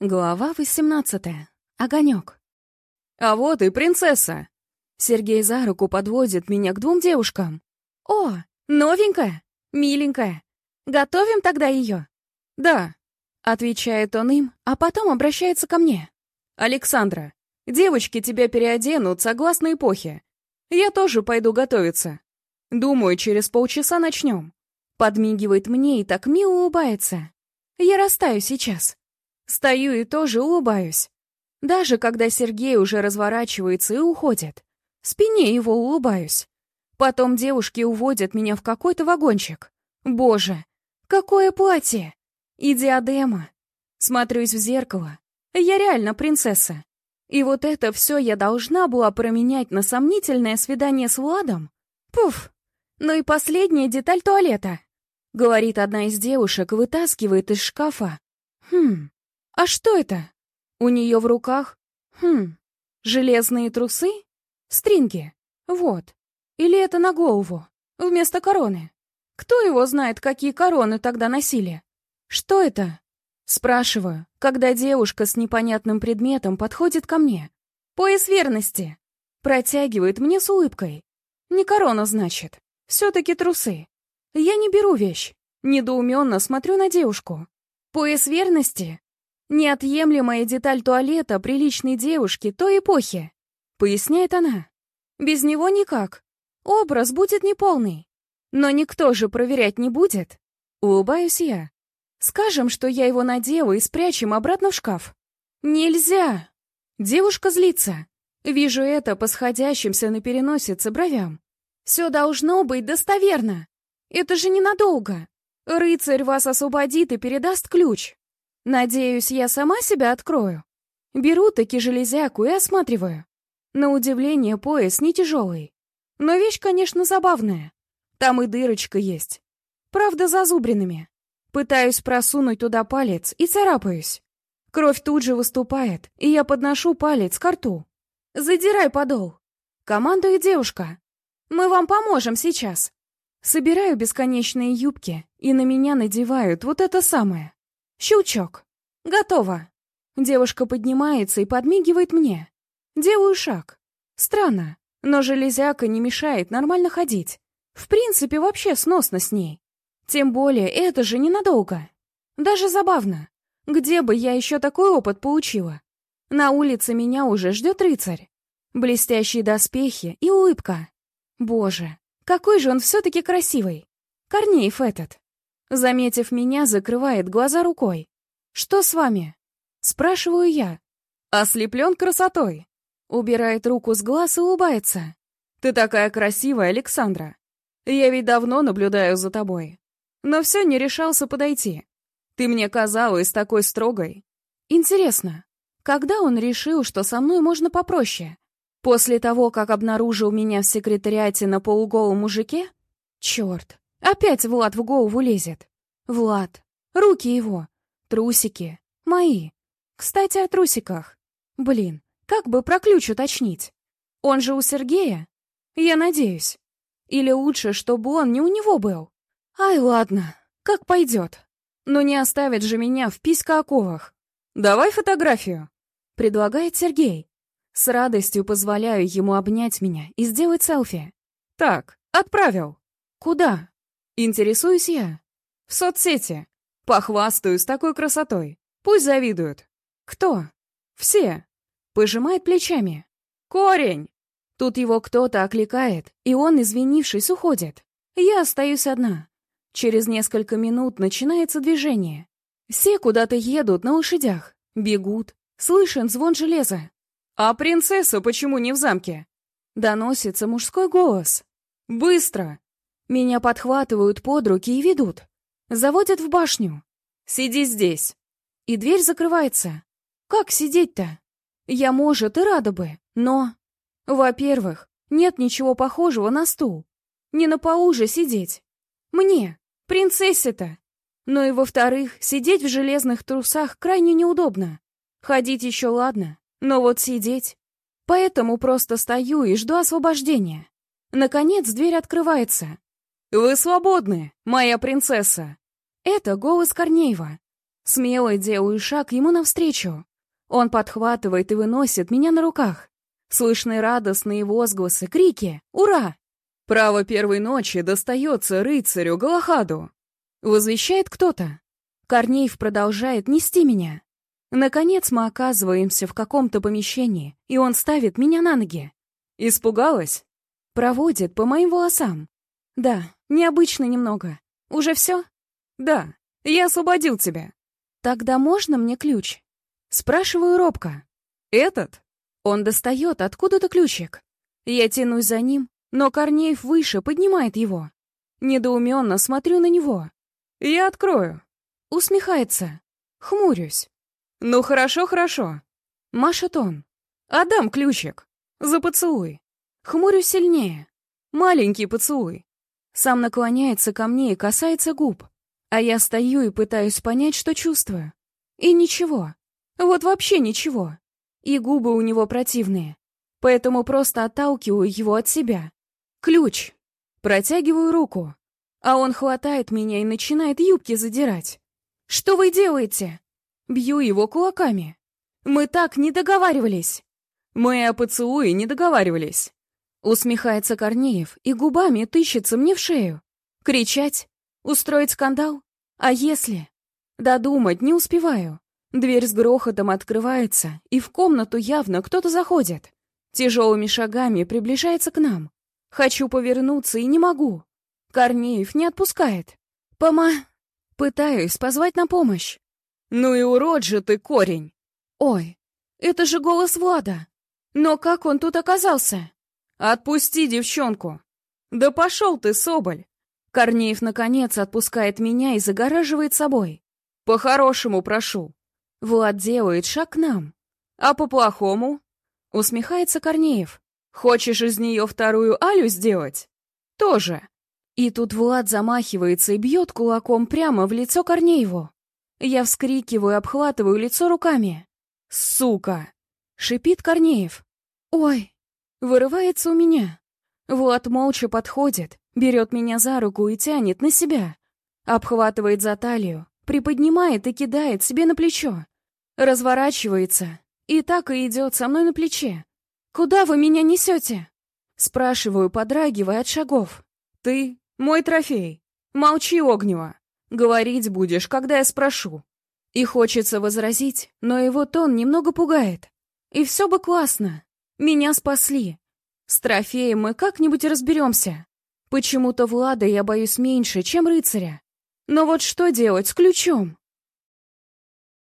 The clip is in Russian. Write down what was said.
Глава 18. Огонек. А вот и принцесса. Сергей за руку подводит меня к двум девушкам. О, новенькая, миленькая. Готовим тогда ее? Да, отвечает он им, а потом обращается ко мне. Александра, девочки тебя переоденут согласно эпохе. Я тоже пойду готовиться. Думаю, через полчаса начнем. Подмигивает мне и так мило улыбается. Я растаю сейчас. Стою и тоже улыбаюсь. Даже когда Сергей уже разворачивается и уходит. Спине его улыбаюсь. Потом девушки уводят меня в какой-то вагончик. Боже, какое платье! И диадема. Смотрюсь в зеркало. Я реально принцесса. И вот это все я должна была променять на сомнительное свидание с Владом? Пуф! Ну и последняя деталь туалета. Говорит одна из девушек, вытаскивает из шкафа. Хм, а что это? У нее в руках? Хм, железные трусы? Стринги. Вот. Или это на голову? Вместо короны. Кто его знает, какие короны тогда носили? Что это? Спрашиваю, когда девушка с непонятным предметом подходит ко мне. Пояс верности. Протягивает мне с улыбкой. Не корона, значит. Все-таки трусы. Я не беру вещь. Недоуменно смотрю на девушку. Пояс верности? Неотъемлемая деталь туалета приличной девушки той эпохи, поясняет она. Без него никак. Образ будет неполный. Но никто же проверять не будет. Улыбаюсь я. Скажем, что я его надела и спрячем обратно в шкаф. Нельзя. Девушка злится. Вижу это по сходящимся на переносице бровям. Все должно быть достоверно. Это же ненадолго. Рыцарь вас освободит и передаст ключ. Надеюсь, я сама себя открою. Беру таки железяку и осматриваю. На удивление, пояс не тяжелый. Но вещь, конечно, забавная. Там и дырочка есть. Правда, зазубренными. Пытаюсь просунуть туда палец и царапаюсь. Кровь тут же выступает, и я подношу палец к рту. «Задирай подол!» Командует девушка. «Мы вам поможем сейчас!» Собираю бесконечные юбки, и на меня надевают вот это самое. Щелчок. Готово. Девушка поднимается и подмигивает мне. Делаю шаг. Странно, но железяка не мешает нормально ходить. В принципе, вообще сносно с ней. Тем более, это же ненадолго. Даже забавно. Где бы я еще такой опыт получила? На улице меня уже ждет рыцарь. Блестящие доспехи и улыбка. Боже, какой же он все-таки красивый. Корнеев этот. Заметив меня, закрывает глаза рукой. «Что с вами?» Спрашиваю я. «Ослеплен красотой». Убирает руку с глаз и улыбается. «Ты такая красивая, Александра. Я ведь давно наблюдаю за тобой. Но все не решался подойти. Ты мне казалась такой строгой. Интересно, когда он решил, что со мной можно попроще? После того, как обнаружил меня в секретариате на полуголом мужике? Черт, Опять Влад в голову лезет. Влад. Руки его. Трусики. Мои. Кстати, о трусиках. Блин, как бы про ключ уточнить? Он же у Сергея? Я надеюсь. Или лучше, чтобы он не у него был? Ай, ладно, как пойдет. Но не оставит же меня в писька-оковах. Давай фотографию, предлагает Сергей. С радостью позволяю ему обнять меня и сделать селфи. Так, отправил. Куда? Интересуюсь я. В соцсети. Похвастаюсь такой красотой. Пусть завидуют. Кто? Все. Пожимает плечами. Корень! Тут его кто-то окликает, и он, извинившись, уходит. Я остаюсь одна. Через несколько минут начинается движение. Все куда-то едут на лошадях, бегут. Слышен звон железа. «А принцесса почему не в замке?» Доносится мужской голос. «Быстро! Меня подхватывают под руки и ведут. Заводят в башню. «Сиди здесь». И дверь закрывается. Как сидеть-то? Я, может, и рада бы, но... Во-первых, нет ничего похожего на стул. Не на полу же сидеть. Мне, принцессе-то. Но и во-вторых, сидеть в железных трусах крайне неудобно. Ходить еще ладно, но вот сидеть... Поэтому просто стою и жду освобождения. Наконец дверь открывается. «Вы свободны, моя принцесса!» Это голос Корнеева. Смело делаю шаг ему навстречу. Он подхватывает и выносит меня на руках. Слышны радостные возгласы, крики «Ура!» «Право первой ночи достается рыцарю Галахаду!» Возвещает кто-то. Корнеев продолжает нести меня. Наконец мы оказываемся в каком-то помещении, и он ставит меня на ноги. Испугалась? Проводит по моим волосам. Да, необычно немного. Уже все? Да, я освободил тебя. Тогда можно мне ключ? Спрашиваю робко. Этот? Он достает откуда-то ключик. Я тянусь за ним, но Корнеев выше поднимает его. Недоуменно смотрю на него. Я открою. Усмехается. Хмурюсь. Ну хорошо, хорошо. Машет он. Отдам ключик. За поцелуй. Хмурюсь сильнее. Маленький поцелуй. Сам наклоняется ко мне и касается губ. А я стою и пытаюсь понять, что чувствую. И ничего. Вот вообще ничего. И губы у него противные. Поэтому просто отталкиваю его от себя. Ключ. Протягиваю руку. А он хватает меня и начинает юбки задирать. «Что вы делаете?» Бью его кулаками. «Мы так не договаривались!» «Мы о поцелуе не договаривались!» Усмехается Корнеев и губами тыщется мне в шею. Кричать? Устроить скандал? А если? Додумать не успеваю. Дверь с грохотом открывается, и в комнату явно кто-то заходит. Тяжелыми шагами приближается к нам. Хочу повернуться и не могу. Корнеев не отпускает. Пома... Пытаюсь позвать на помощь. Ну и урод же ты, корень! Ой, это же голос Влада. Но как он тут оказался? Отпусти девчонку. Да пошел ты, Соболь. Корнеев, наконец, отпускает меня и загораживает собой. По-хорошему прошу. Влад делает шаг к нам. А по-плохому? Усмехается Корнеев. Хочешь из нее вторую Алю сделать? Тоже. И тут Влад замахивается и бьет кулаком прямо в лицо Корнееву. Я вскрикиваю, обхватываю лицо руками. «Сука!» — шипит Корнеев. «Ой!» — вырывается у меня. Влад молча подходит, берет меня за руку и тянет на себя. Обхватывает за талию, приподнимает и кидает себе на плечо. Разворачивается и так и идет со мной на плече. «Куда вы меня несете?» Спрашиваю, подрагивая от шагов. «Ты мой трофей. Молчи, Огнева. Говорить будешь, когда я спрошу. И хочется возразить, но его тон немного пугает. И все бы классно. Меня спасли. С трофеем мы как-нибудь разберемся. Почему-то Влада я боюсь меньше, чем рыцаря. Но вот что делать с ключом?